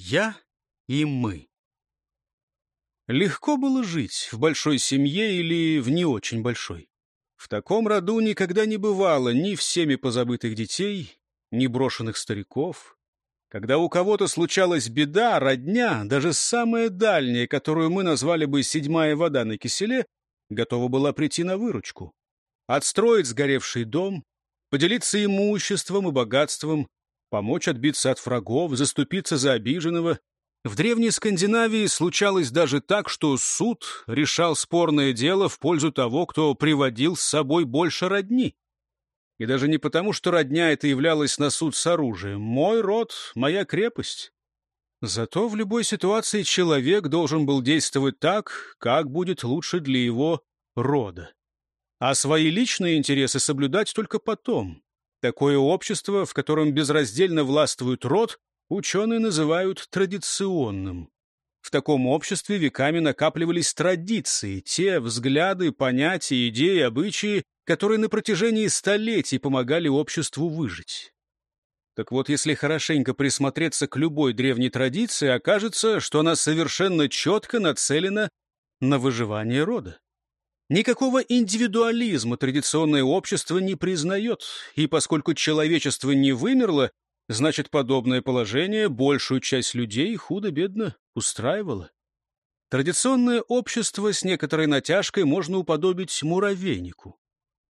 Я и мы. Легко было жить в большой семье или в не очень большой. В таком роду никогда не бывало ни всеми позабытых детей, ни брошенных стариков. Когда у кого-то случалась беда, родня, даже самая дальняя, которую мы назвали бы «седьмая вода на киселе», готова была прийти на выручку. Отстроить сгоревший дом, поделиться имуществом и богатством, помочь отбиться от врагов, заступиться за обиженного. В древней Скандинавии случалось даже так, что суд решал спорное дело в пользу того, кто приводил с собой больше родни. И даже не потому, что родня это являлась на суд с оружием. Мой род — моя крепость. Зато в любой ситуации человек должен был действовать так, как будет лучше для его рода. А свои личные интересы соблюдать только потом. Такое общество, в котором безраздельно властвует род, ученые называют традиционным. В таком обществе веками накапливались традиции, те взгляды, понятия, идеи, обычаи, которые на протяжении столетий помогали обществу выжить. Так вот, если хорошенько присмотреться к любой древней традиции, окажется, что она совершенно четко нацелена на выживание рода. Никакого индивидуализма традиционное общество не признает, и поскольку человечество не вымерло, значит, подобное положение большую часть людей худо-бедно устраивало. Традиционное общество с некоторой натяжкой можно уподобить муравейнику.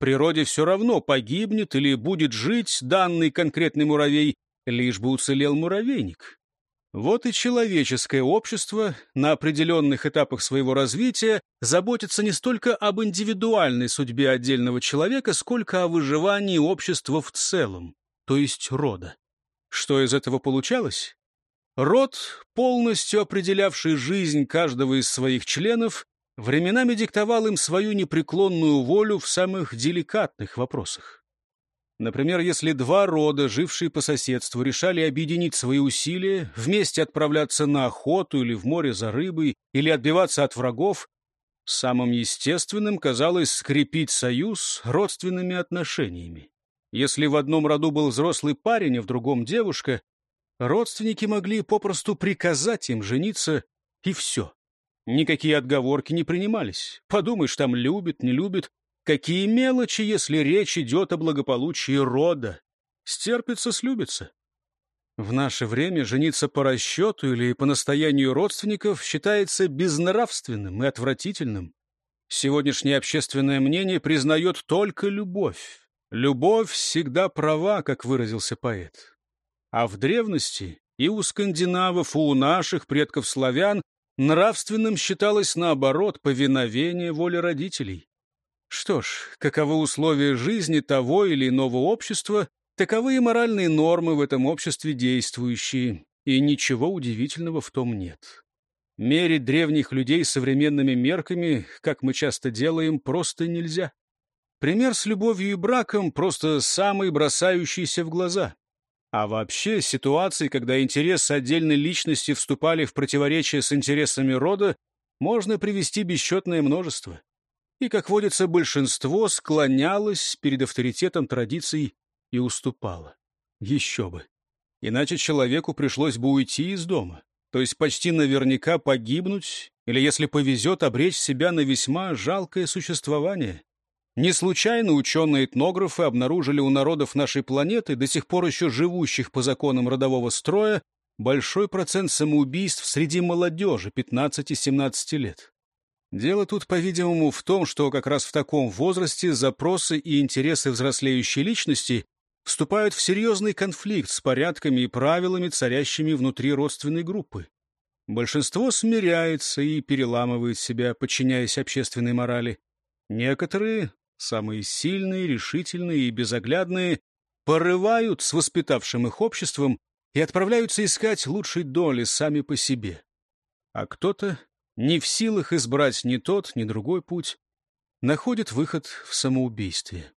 Природе все равно, погибнет или будет жить данный конкретный муравей, лишь бы уцелел муравейник. Вот и человеческое общество на определенных этапах своего развития заботится не столько об индивидуальной судьбе отдельного человека, сколько о выживании общества в целом, то есть рода. Что из этого получалось? Род, полностью определявший жизнь каждого из своих членов, временами диктовал им свою непреклонную волю в самых деликатных вопросах. Например, если два рода, жившие по соседству, решали объединить свои усилия, вместе отправляться на охоту или в море за рыбой, или отбиваться от врагов, самым естественным казалось скрепить союз родственными отношениями. Если в одном роду был взрослый парень, а в другом девушка, родственники могли попросту приказать им жениться, и все. Никакие отговорки не принимались. Подумаешь, там любит, не любит, Какие мелочи, если речь идет о благополучии рода? Стерпится, слюбится. В наше время жениться по расчету или по настоянию родственников считается безнравственным и отвратительным. Сегодняшнее общественное мнение признает только любовь. Любовь всегда права, как выразился поэт. А в древности и у скандинавов, и у наших предков славян нравственным считалось, наоборот, повиновение воле родителей. Что ж, каковы условия жизни того или иного общества, таковы и моральные нормы в этом обществе действующие, и ничего удивительного в том нет. Мерить древних людей современными мерками, как мы часто делаем, просто нельзя. Пример с любовью и браком просто самый бросающийся в глаза. А вообще, ситуации, когда интересы отдельной личности вступали в противоречие с интересами рода, можно привести бесчетное множество и, как водится, большинство склонялось перед авторитетом традиций и уступало. Еще бы. Иначе человеку пришлось бы уйти из дома, то есть почти наверняка погибнуть или, если повезет, обречь себя на весьма жалкое существование. Не случайно ученые-этнографы обнаружили у народов нашей планеты, до сих пор еще живущих по законам родового строя, большой процент самоубийств среди молодежи 15-17 лет. Дело тут, по-видимому, в том, что как раз в таком возрасте запросы и интересы взрослеющей личности вступают в серьезный конфликт с порядками и правилами, царящими внутри родственной группы. Большинство смиряется и переламывает себя, подчиняясь общественной морали. Некоторые, самые сильные, решительные и безоглядные, порывают с воспитавшим их обществом и отправляются искать лучшей доли сами по себе. А кто-то не в силах избрать ни тот, ни другой путь, находит выход в самоубийстве.